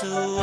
to